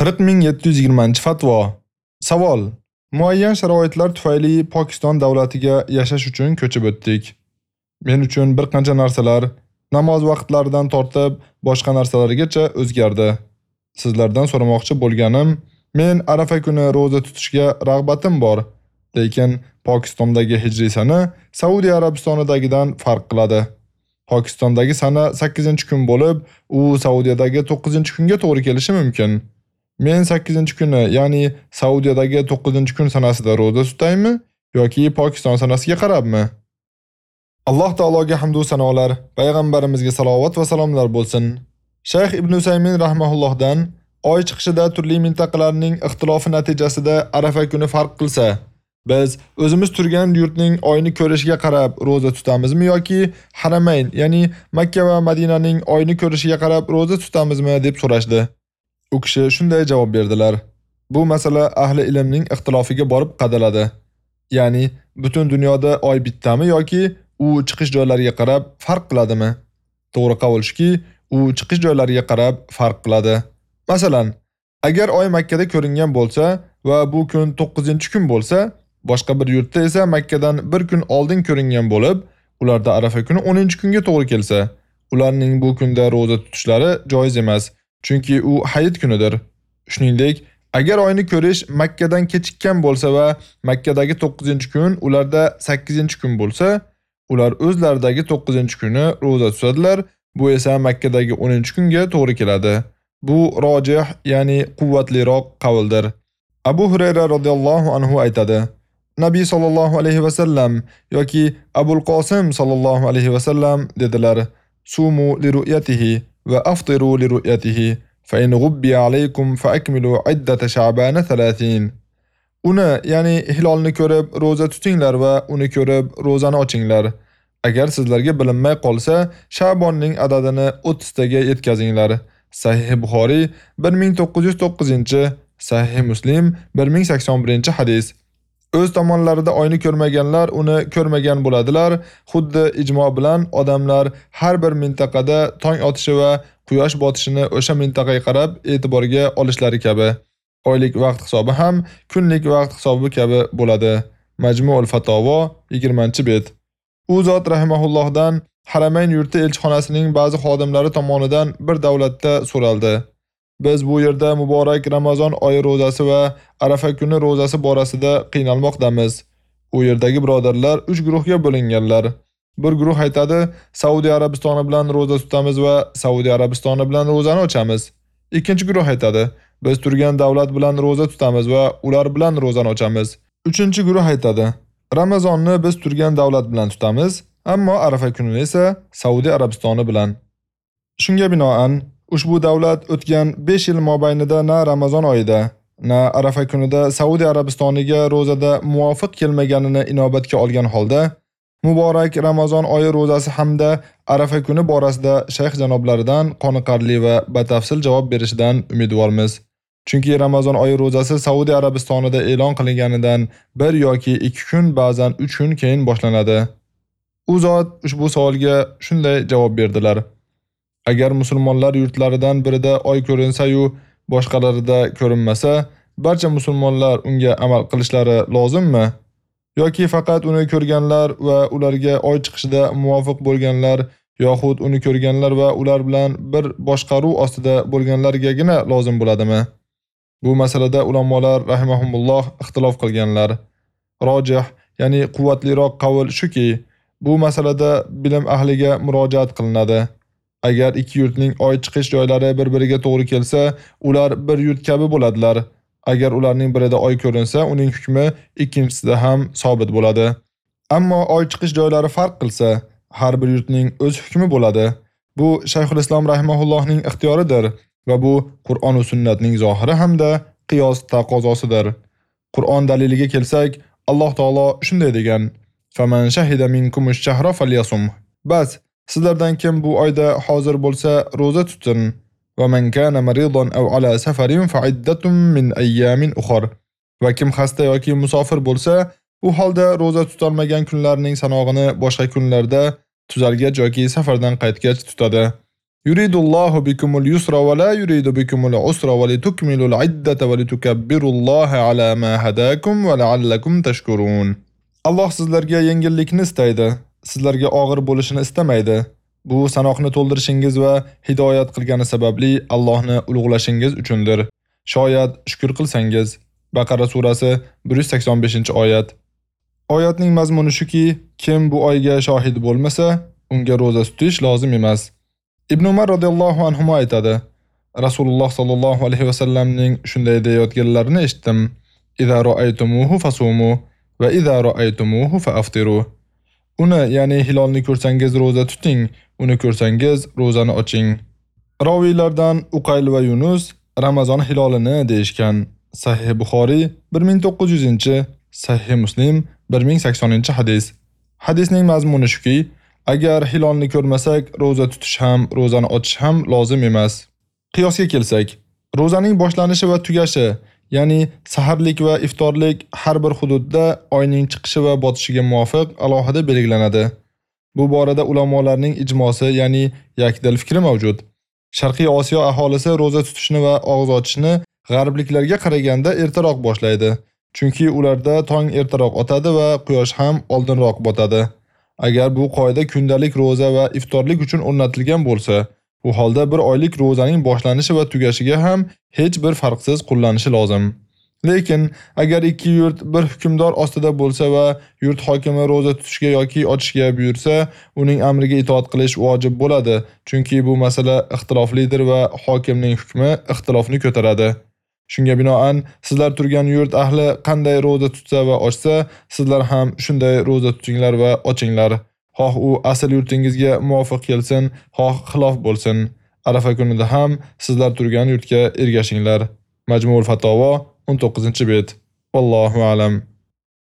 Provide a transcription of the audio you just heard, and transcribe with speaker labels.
Speaker 1: 40720-fatvo. Savol: Muayyan sharoitlar tufayli Pokiston davlatiga yashash uchun ko'chib o'tdik. Men uchun bir qancha narsalar namoz vaqtlaridan tortib boshqa narsalargacha o'zgardi. Sizlardan so'ramoqchi bo'lganim, men Arafa kuni roza tutishga rag'batim bor, lekin Pokistondagi hijriy sana Saudiya Arabistonidagidan farq qiladi. Pokistondagi sana 8-kun bo'lib, u Saudiyadagi 9-kunga to'g'ri kelishi mumkin. Men 8-kuni, ya'ni Saudiyadagi 9-kun sanasida roza tutaymi yoki Pokiston sanasiga qarabmi? Alloh taologa hamd va sanolar, payg'ambarimizga salovat va salomlar bo'lsin. Shayx Ibn Usaymin rahimahullohdan oy chiqishida turli mintaqalarning ixtilofi natijasida Arafa kuni farq qilsa, biz o'zimiz turgan yurtning oyni ko'rishiga qarab roza tutamizmi yoki Haramayn, ya'ni Makka va Madinaning oyni ko'rishiga qarab roza tutamizmi deb so'rashdi. U kishi shunday javob berdilar: Bu masala ahli ilmning ixtilofiga borib qadaladi. Ya'ni butun dunyoda oy bittami yoki u chiqish joylariga qarab farq qiladimi? To'g'ri qavul shuki, u chiqish joylariga qarab farq qiladi. Masalan, agar oy Makka da ko'ringan bo'lsa va bu kun 9-kun bo'lsa, boshqa bir yurtda esa Makka dan 1 kun oldin ko'ringan bo'lib, ularda Arafa kuni 10-kunga to'g'ri kelsa, ularning bu kunda roza tutishlari joiz emas, chunki u hayit kunidir. Shuningdek, agar oyni ko'rish Makkadan kechikkan bo'lsa va Makkadagi 9-kun ularda 8-kun bo'lsa, ular o'zlaridagi 9-kuni roza tutadilar, bu esa Makkadagi 10-kunga to'g'ri keladi. Bu rojih, ya'ni quvvatliroq qavldir. Abu Hurayra radhiyallohu anhu aytadi: Nabiy sallallohu alayhi va sallam yoki Abul Qosim sallallohu alayhi va sallam dedilar: Sumu li ru'yatihi وأفطروا لرؤيته li ru'yatihi fa in عدة alaykum fa akmilu sha'ban 30. Uni, ya'ni hilolni ko'rib roza tutinglar va uni ko'rib rozani ochinglar. Agar sizlarga bilinmay qolsa, Sha'bonning adadini 30 taga yetkazinglar. Sahih Buxoriy 1909, Sahih Muslim 1081-hadis. O'z tomonlarida oyni ko'rmaganlar uni ko'rmagan bo'ladilar. Xuddi ijmo bilan odamlar har bir mintaqada tong otishi va quyosh botishini o'sha mintaqaga qarab e'tiborga olishlari kabi. Oylik vaqt hisobi ham kunlik vaqt hisobi kabi bo'ladi. Majmu'ul Fatovo 20-bet. U zot rahimahullohdan Haramayn yurti elchixonasining ba'zi xodimlari tomonidan bir davlatda so'raldi. Biz bu yerda muborak Ramazon oyi rozasi va Arafa kuni rozasi borasida qiynalmoqdamiz. U yerdagi birodarlar 3 guruhga bo'linganlar. Bir guruh aytadi, Saudiya Arabistoni bilan roza tutamiz va Saudiya Arabistoni bilan rozani ochamiz. Ikkinchi guruh aytadi, biz turgan davlat bilan roza tutamiz va ular bilan rozani ochamiz. Uchinchi guruh aytadi, Ramazonni biz turgan davlat bilan tutamiz, ammo Arafa kunini esa Saudiya Arabistoni bilan. Shunga binoan, ushbu davlat o'tgan 5 yil mobaynida na Ramazon oyida, na Arafa kunida Saudiya Arabistoniga rozada muvofiq kelmaganini inobatga olgan holda, muborak Ramazon oyi rozasi hamda Arafa kuni borasida shayx janoblaridan qoniqarli va batafsil javob berishidan umidvormiz. Chunki Ramazon oyi rozasi Saudiya Arabistonida e'lon qilinganidan 1 yoki 2 kun, ba'zan 3 kun keyin boshlanadi. U zot ushbu savolga shunday javob berdilar: Agar musulmonlar yurtlaridan birida oy ko'rinsa-yu, boshqalarida ko'rinmasa, barcha musulmonlar unga amal qilishlari lozimmi? Yoki faqat uni ko'rganlar va ularga oy chiqishida muvofiq bo'lganlar yoxud uni ko'rganlar va ular bilan bir boshqaruv ostida bo'lganlargagina lozim bo'ladimi? Bu masalada ulamolar rahimahumulloh ixtilof qilganlar. Rojih, ya'ni quvvatliroq qavl shuki, bu masalada bilim ahliga murojaat qilinadi. Agar ikki yurtning oy chiqish joylari bir-biriga to'g'ri kelsa, ular bir yurt kabi bo'ladilar. Agar ularning birida oy ko'rinsa, uning hukmi ikkinchisida ham sobit bo'ladi. Ammo oy chiqish joylari farq qilsa, har bir yurtning o'z hukmi bo'ladi. Bu Shayxul Islom rahimahullohning ixtiyoridir va bu Qur'on va sunnatning zohiri hamda qiyos taqozosidir. Qur'on daliliga kelsak, Alloh taolo shunday degan: "Faman shahida minkum ash-shahra falyasum." Bas, sizlardan kim bu oyda hozir bo'lsa, roza tutsin. Va man kana maridan aw ala safarin fa'iddatun min ayyamin ukhra. Va kim xasta yoki musofir bo'lsa, u holda roza tutolmagan kunlarning sanog'ini boshqa kunlarda tuzalgach yoki safardan qaytgach tutadi. Yuridullohu bikumul yusra va la yuridu bikumul usra va litukmilul iddata va litukabbirulloha ala ma hadakum va la'allakum tashkurun. Alloh sizlarga yengillikni istaydi, sizlarga og'ir bo'lishini istamaydi. Bu sanoqni to'ldirishingiz va hidoyat qilgani sababli Allohni ulug'lashingiz uchundir. Shoyat shukr qilsangiz. Baqara surasi 185-oyat. Oyatning mazmuni shuki, kim bu oyga shohid bo'lmasa, unga roza tutish lozim emas. Ibn Umar radhiyallohu anhu aytadi: Rasululloh sallallohu alayhi va sallamning shunday deyotganlarini eshitdim: "Idza ra'aytumuhu fasumu va idza ra'aytumuhu fa'aftiru." Uni, ya'ni hilolni ko'rsangiz roza tuting, uni ko'rsangiz rozani oching. Raviylardan Uqayl va Yunus Ramazon hilolini deyishgan. Sahih Buxoriy 1900-chi, Sahih Muslim 1080-chi hadis. Hadisning mazmuni shuki, agar hilolni ko'rmasak, roza tutish ham, rozani ochish ham lozim emas. Qiyosga kelsak, rozaning boshlanishi va tugashi, ya'ni saharlik va iftorlik har bir hududda oyning chiqishi va botishiga muvofiq alohida belgilanadi. Bu borada ulamolarning ijmosi, ya'ni yakdil fikri mavjud. Sharqiy Osiyo aholisi roza tutishni va og'iz ochishni g'arbliklarga qaraganda ertaroq boshlaydi. Chunki ularda tong ertaroq otadi va quyosh ham oldinroq botadi. Agar bu qoida kundalik roza va iftorlik uchun o'rnatilgan bo'lsa, u holda bir oylik rozaning boshlanishi va tugashiga ham hech bir farqsiz qo'llanishi lozim. Lekin agar ikki yurt bir hukmdor ostida bo'lsa va yurt hokimi roza tutishga yoki ochishga buyursa, uning amriga itoat qilish vojib bo'ladi, chunki bu masala ixtiloflidir va hokimning hukmi ixtilofni ko'taradi. Shunga binoan sizlar turgan yurt ahli qanday roza tutsa va ochsa, sizlar ham shunday roza tutinglar va ochinglar. Xoh u asl yurtingizga muvofiq kelsin, xoh xilof bo'lsin. Arafa kunida ham sizlar turgan yurtga ergashinglar. Majmuul Fatovo 19-bet. Allohu a'lam.